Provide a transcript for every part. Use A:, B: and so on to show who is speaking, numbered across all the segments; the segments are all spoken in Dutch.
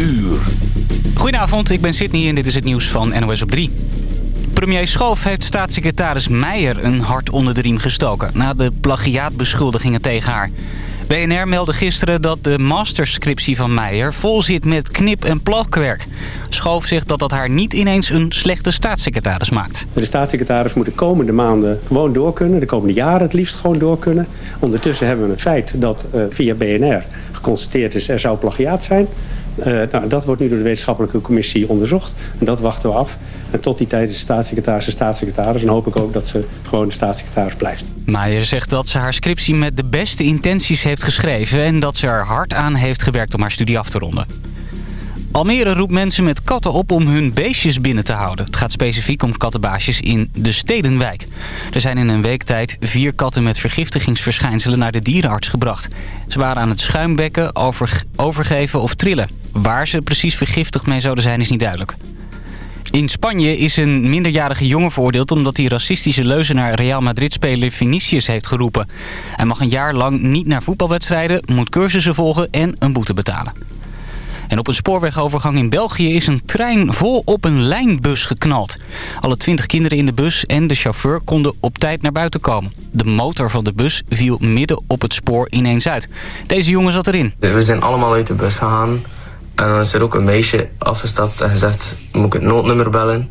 A: uur.
B: Goedenavond, ik ben Sydney en dit is het nieuws van NOS op 3. Premier Schoof heeft staatssecretaris Meijer een hart onder de riem gestoken... na de plagiaatbeschuldigingen tegen haar. BNR meldde gisteren dat de masterscriptie van Meijer vol zit met knip- en plakwerk. Schoof zegt dat dat haar niet ineens een slechte staatssecretaris maakt.
C: De staatssecretaris moet de komende maanden gewoon door kunnen. De komende jaren het liefst gewoon door kunnen. Ondertussen hebben we het feit dat uh, via BNR geconstateerd is... er zou plagiaat zijn. Uh, nou, dat wordt nu door de wetenschappelijke commissie onderzocht. En dat wachten we af. En tot die tijd is de staatssecretaris de staatssecretaris. En hoop ik ook dat ze gewoon de staatssecretaris blijft.
B: Maier zegt dat ze haar scriptie met de beste intenties heeft geschreven... en dat ze er hard aan heeft gewerkt om haar studie af te ronden. Almere roept mensen met katten op om hun beestjes binnen te houden. Het gaat specifiek om kattenbaasjes in de Stedenwijk. Er zijn in een week tijd vier katten met vergiftigingsverschijnselen naar de dierenarts gebracht. Ze waren aan het schuimbekken, over, overgeven of trillen. Waar ze precies vergiftigd mee zouden zijn is niet duidelijk. In Spanje is een minderjarige jongen veroordeeld omdat hij racistische leuzen naar Real Madrid-speler Vinicius heeft geroepen. Hij mag een jaar lang niet naar voetbalwedstrijden, moet cursussen volgen en een boete betalen. En op een spoorwegovergang in België is een trein vol op een lijnbus geknald. Alle twintig kinderen in de bus en de chauffeur konden op tijd naar buiten komen. De motor van de bus viel midden op het spoor ineens uit. Deze jongen zat erin.
D: We zijn allemaal uit de bus gegaan. En dan is er ook een meisje afgestapt en gezegd, moet ik het noodnummer bellen?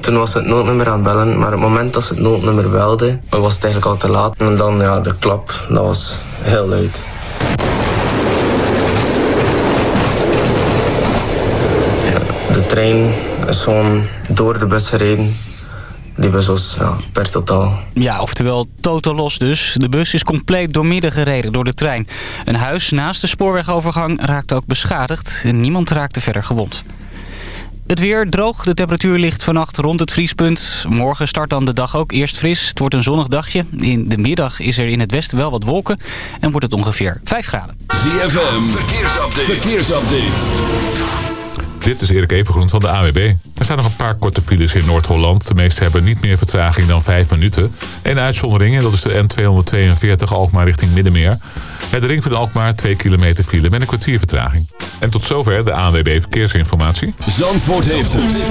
D: Toen was het noodnummer aan het bellen, maar op het moment dat ze het noodnummer belde, was het eigenlijk al te laat. En dan ja, de klap, dat was heel luid. Ja, de trein is gewoon door de bus gereden. Die bus was ja, per totaal.
B: Ja, oftewel totaal los dus. De bus is compleet doormidden gereden door de trein. Een huis naast de spoorwegovergang raakte ook beschadigd. En niemand raakte verder gewond. Het weer droog. De temperatuur ligt vannacht rond het vriespunt. Morgen start dan de dag ook eerst fris. Het wordt een zonnig dagje. In de middag is er in het westen wel wat wolken. En wordt het ongeveer 5 graden.
A: ZFM, verkeersupdate. verkeersupdate.
E: Dit is Erik Evengroen van de AWB. Er zijn nog een paar korte files in Noord-Holland. De meeste hebben niet meer vertraging dan 5 minuten. Een uitzondering, en dat is de N242 Alkmaar richting Middenmeer. Het ring van Alkmaar 2 kilometer file met een kwartier vertraging. En tot zover de ANWB Verkeersinformatie.
A: Zandvoort heeft het.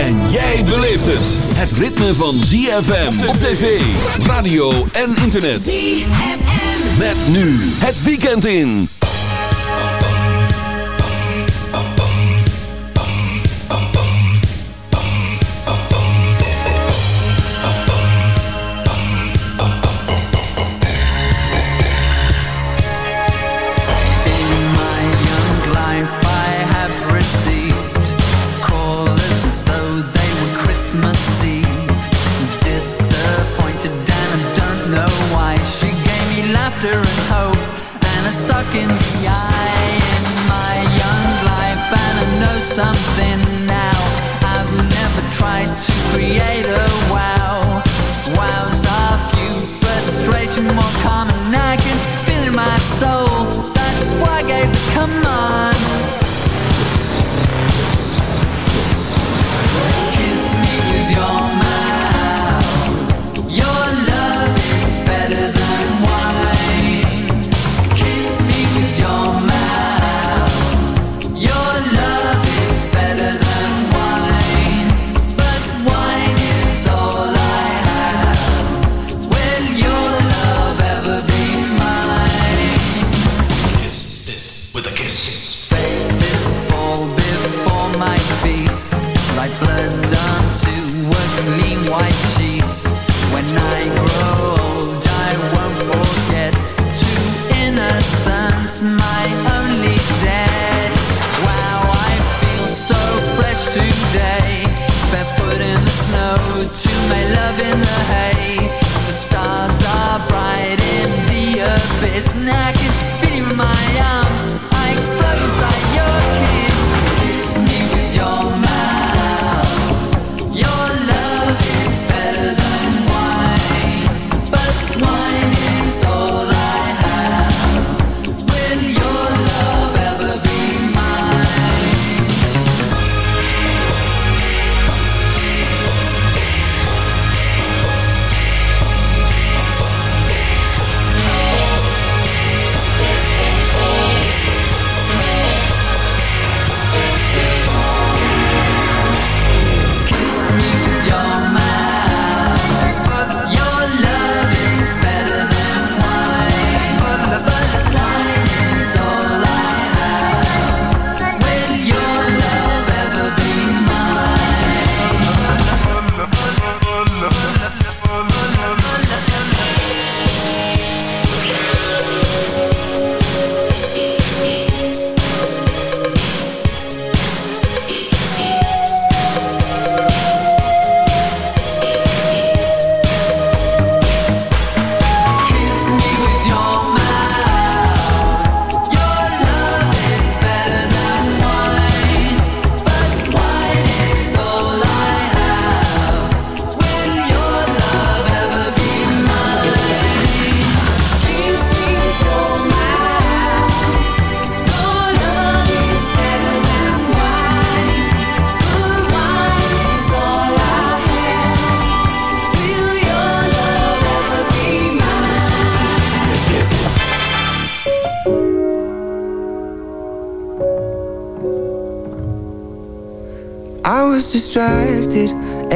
A: En jij beleeft het. Het ritme van ZFM op tv, radio en internet. ZFM. Met nu het weekend in. laughter and hope And a stuck in the eye in my young life. And
F: I know something
A: now. I've never tried to create a wow. Wows are few, frustration more common. I can feel in my soul. That's why I gave the command.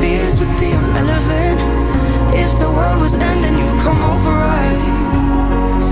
G: Fears would be irrelevant. If the world was ending, you'd come over, right?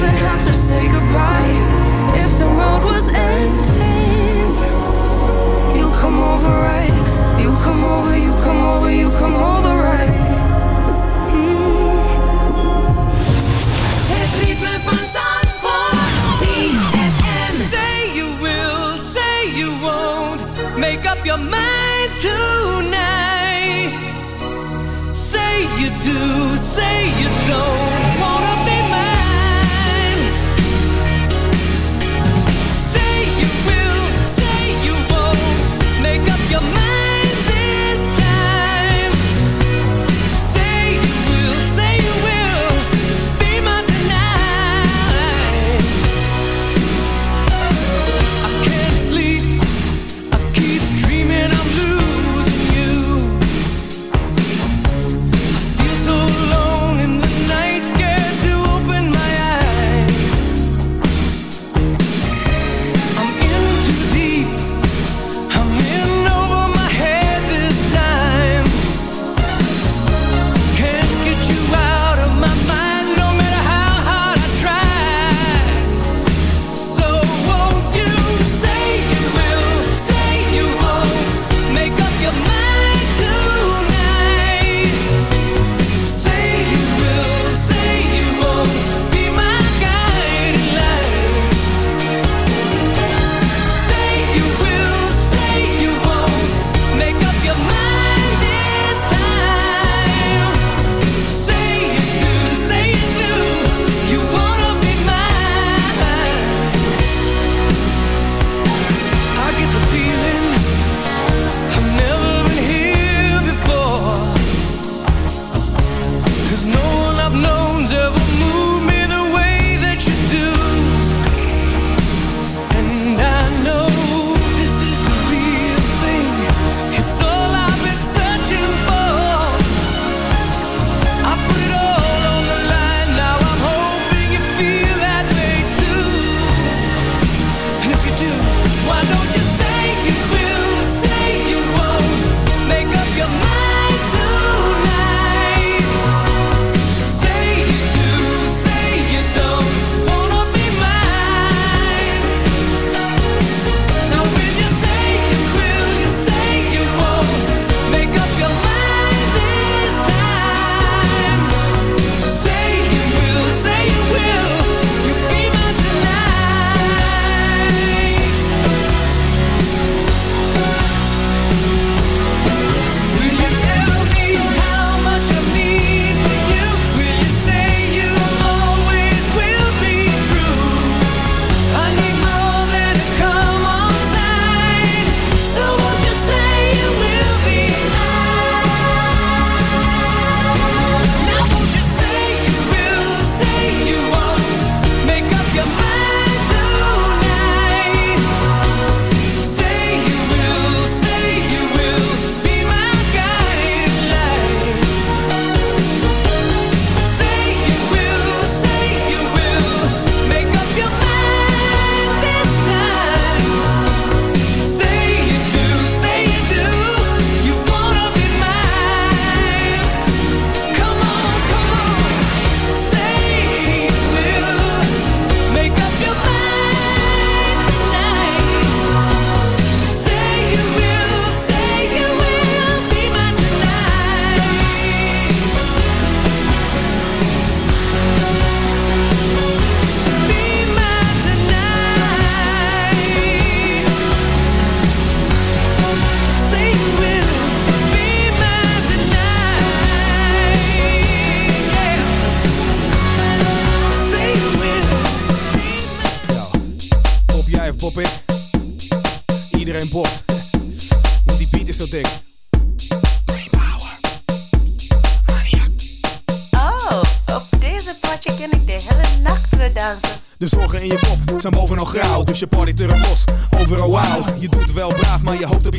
G: even have to say goodbye. If the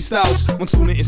H: freestyles. Want zoenen is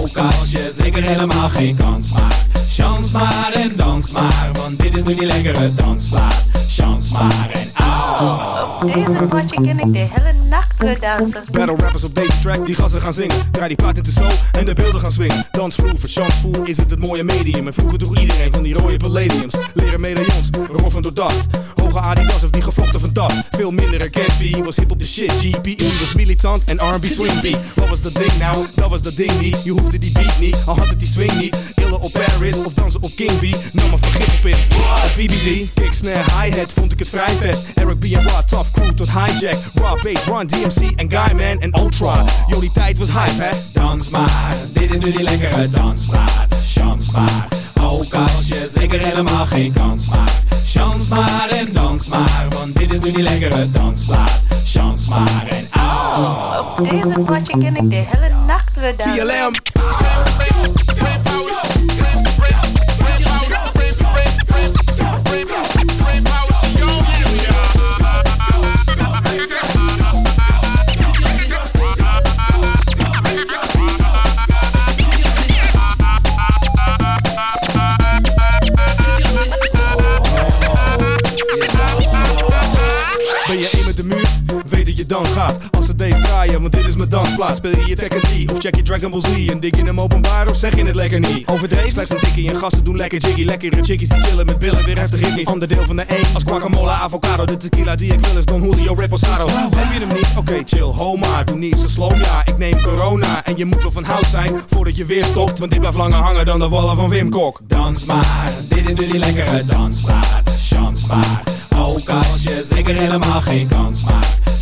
I: ook als je zeker helemaal geen kans maakt. Chans maar en dans maar, want dit is nu die lekkere dansplaat. Chans maar en au.
J: Op deze potje ken ik de hele
H: Battle rappers op deze track, die gassen gaan zingen. Draai die plaat in de zo en de beelden gaan swingen. Dansvloer, verchansvoer is het het mooie medium. En vroeger droeg iedereen van die rode palladiums. Leren medaillons, roffen door dacht. Hoge Adidas of die gevlochten van dag. Veel minder herkend, was hip op de shit. GPE was militant en R&B swing beat. Wat was dat ding nou? Dat was dat ding niet. Je hoefde die beat niet, al had het die swing niet. Illen op Paris of dansen op King B. Nam maar vergif op in. Snare, hi-hat vond ik het vrij vet. Eric B en Rod, tough crew tot hijack. Raw bass, Run DMC en Guyman en Ultra. Die tijd was hype, hè?
I: Dans maar, dit is nu die lekkere dansplaat. Chans maar, ook als je zeker helemaal geen kans maakt. Chans maar en dans maar, want dit is nu die lekkere dansplaat. Chans maar en au.
J: Op deze potje ken ik de hele nacht weer dansen.
H: TLM. Dansplaats. Speel je je Tekken 3 of check je Dragon Ball Z? En dik je hem openbaar of zeg je het lekker niet? Overdreven slechts een tikkie en gasten doen lekker jiggy. Lekkere chickies die chillen met billen, weer heftig ritmisch. Onderdeel van de E als guacamole, avocado. De tequila die ik wil is Don Julio Reposado. Heb je hem niet? Oké, chill, ho maar. Doe niet zo slow, ja. Ik neem corona en je moet wel van hout zijn voordat je weer stopt. Want dit blijft langer hangen dan de wallen van Wim Kok.
I: Dans maar, dit is nu die lekkere dansplaat. Chans maar, ook als je zeker helemaal geen kans maakt.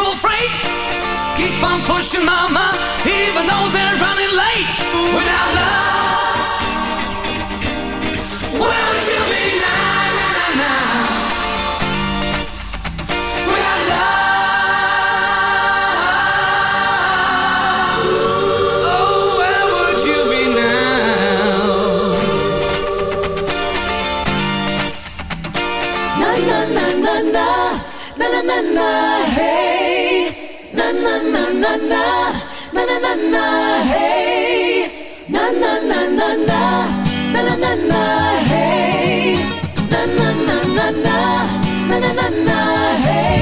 E: freight.
K: Keep on pushing, mama, even though they're running late.
L: na na na na hey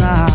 M: apaixonar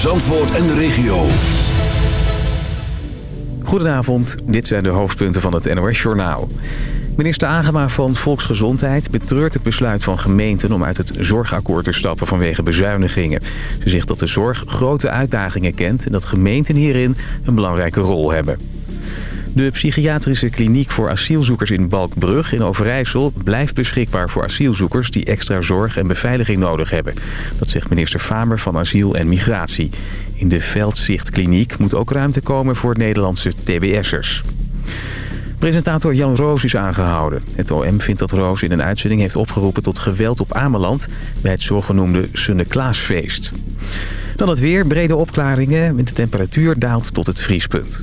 A: Zandvoort en de regio.
N: Goedenavond, dit zijn de hoofdpunten van het NOS-journaal. Minister Agema van Volksgezondheid betreurt het besluit van gemeenten... om uit het zorgakkoord te stappen vanwege bezuinigingen. Ze zegt dat de zorg grote uitdagingen kent... en dat gemeenten hierin een belangrijke rol hebben. De psychiatrische kliniek voor asielzoekers in Balkbrug in Overijssel... blijft beschikbaar voor asielzoekers die extra zorg en beveiliging nodig hebben. Dat zegt minister Famer van Asiel en Migratie. In de Veldzichtkliniek moet ook ruimte komen voor Nederlandse TBS'ers. Presentator Jan Roos is aangehouden. Het OM vindt dat Roos in een uitzending heeft opgeroepen tot geweld op Ameland... bij het zogenoemde Sunne-Klaasfeest. Dan het weer, brede opklaringen de temperatuur daalt tot het vriespunt.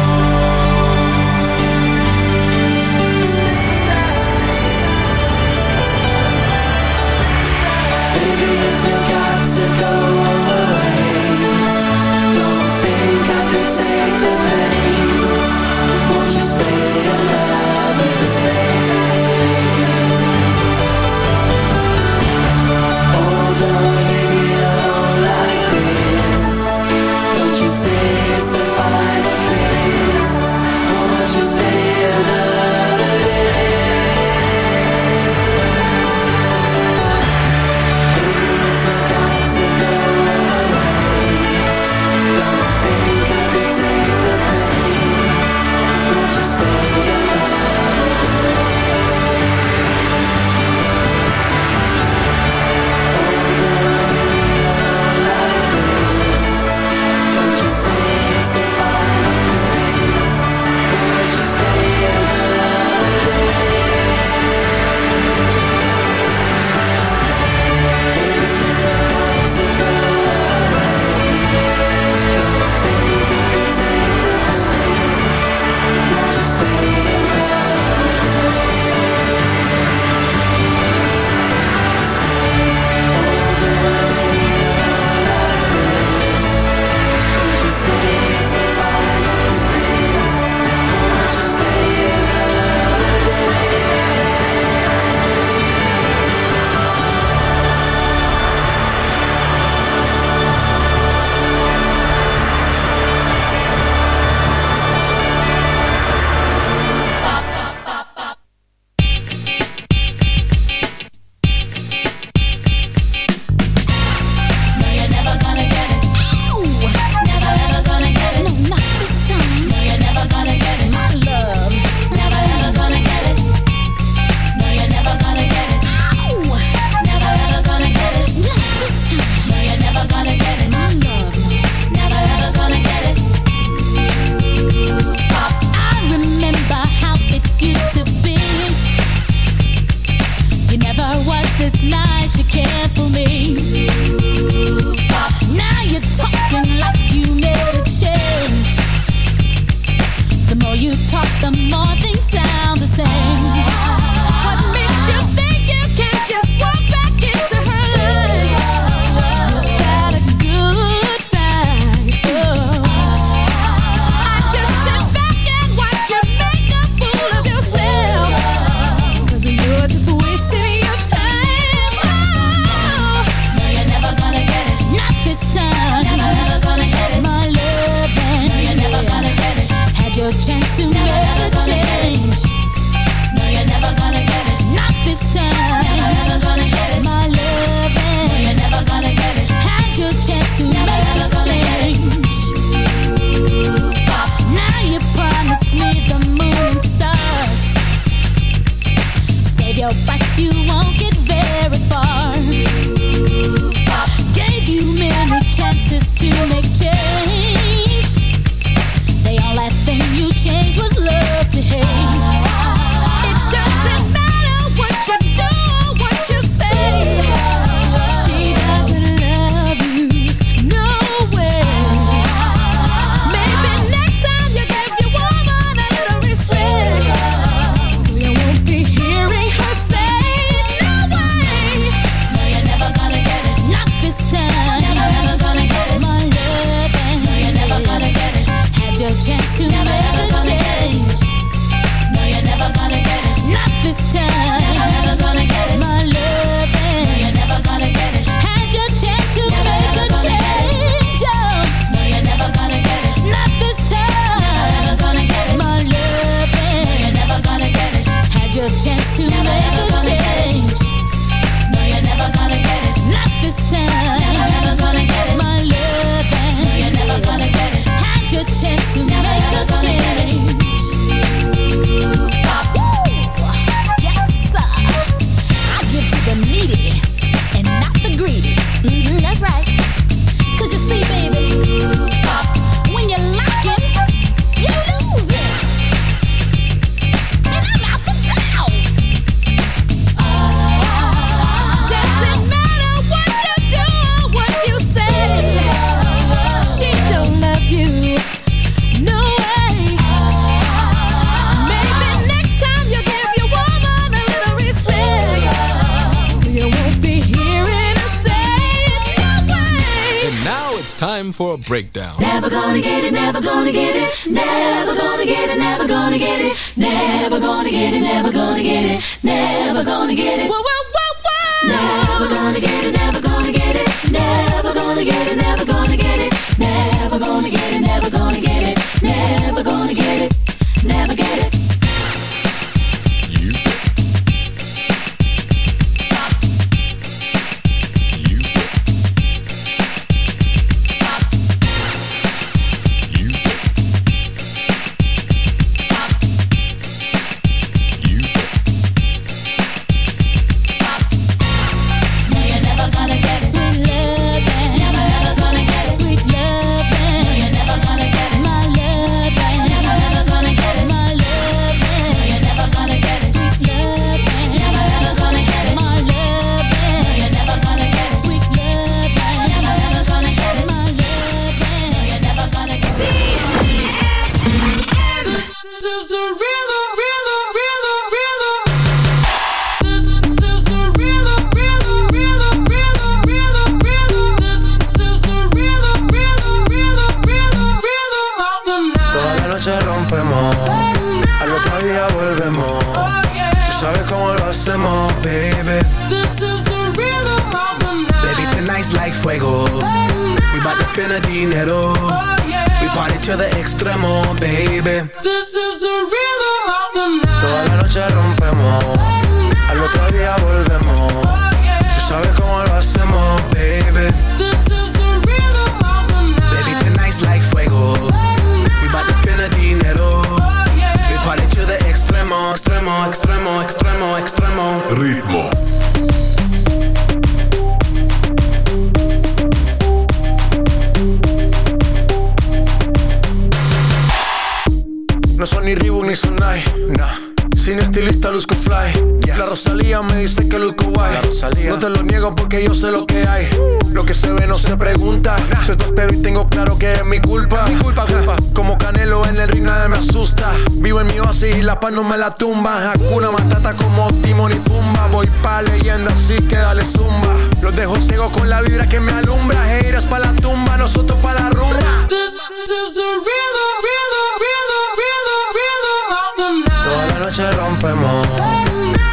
F: Con la vibra que me alumbra. Heiras pa' la tumba, nosotros pa' la rumba.
K: This, is the rhythm, rhythm, rhythm, rhythm, rhythm of the night.
F: Toda la noche rompemos.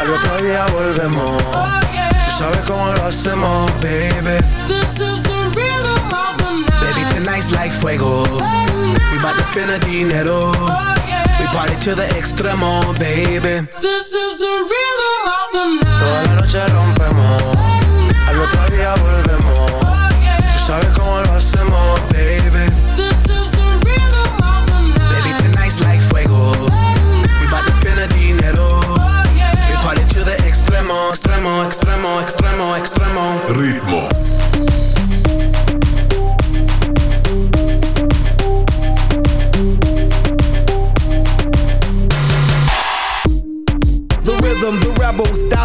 F: Al otro día volvemos. Oh, yeah. Tú sabes cómo lo hacemos, baby.
K: This is the rhythm of the night.
F: Baby, tonight's like fuego. We bout to spend a dinero. Oh, yeah. We party to the extremo, baby.
K: This is the rhythm of the night.
F: Toda la noche rompemos y otro día volvemos. Oh, yeah. Tú sabes cómo lo hacemos,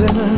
F: abandoned